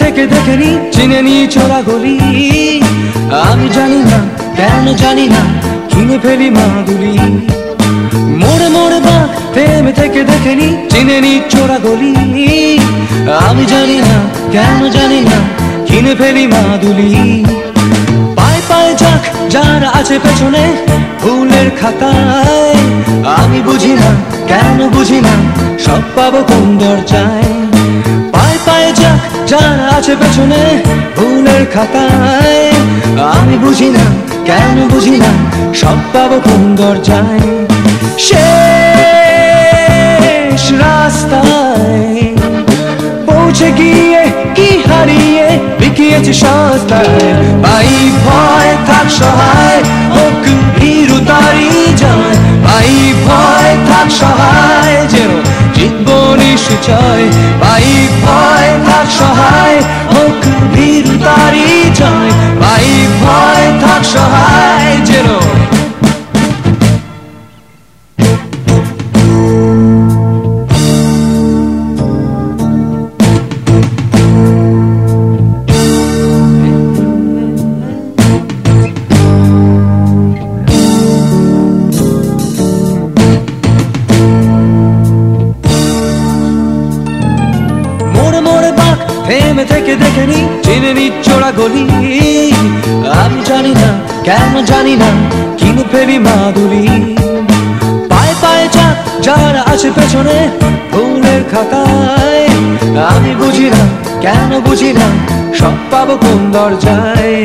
থেকে দেখে নি, চিনে নি চোরা গলি। আমি জানি না, কেন জানি না, কিনে ফেলি মাদুলি মোড়ে মোড়ে বা প্রেমে থেকে দেখে নি, চিনে নি চোরা গলি। আমি জানি না, কেন জানি না, কিনে ফেলি মাদুলি পায়ে পায়ে যাক, যারা আছে পেছনে ফুলের খাতায়। আমি বুঝি না, কেন বুঝি না, সব পাবো কোন দরজায়। যারা আছে পেছনে ভুলের খাতায়, আমি বুঝি না, কেন বুঝি না, সব পাবো কোন দরজায়। শেষ রাস্তায় পৌঁছে গিয়ে কি হারিয়ে বিকিয়েছে সস্তায়? থেমে থেকে দেখে নি চিনে নি চোরা গলি। আমি জানি না, কেন জানি না, কিনে ফেলি মাদুলি। পায়ে পায়ে চাক যারা আছে পেছনে ফুলের খাতায়। আমি বুঝি না, কেন বুঝি না, সব পাবো কোন দরজায়।